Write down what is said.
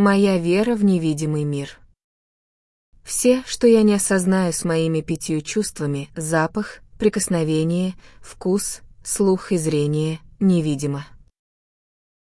Моя вера в невидимый мир. Все, что я не осознаю с моими пятью чувствами — запах, прикосновение, вкус, слух и зрение — невидимо.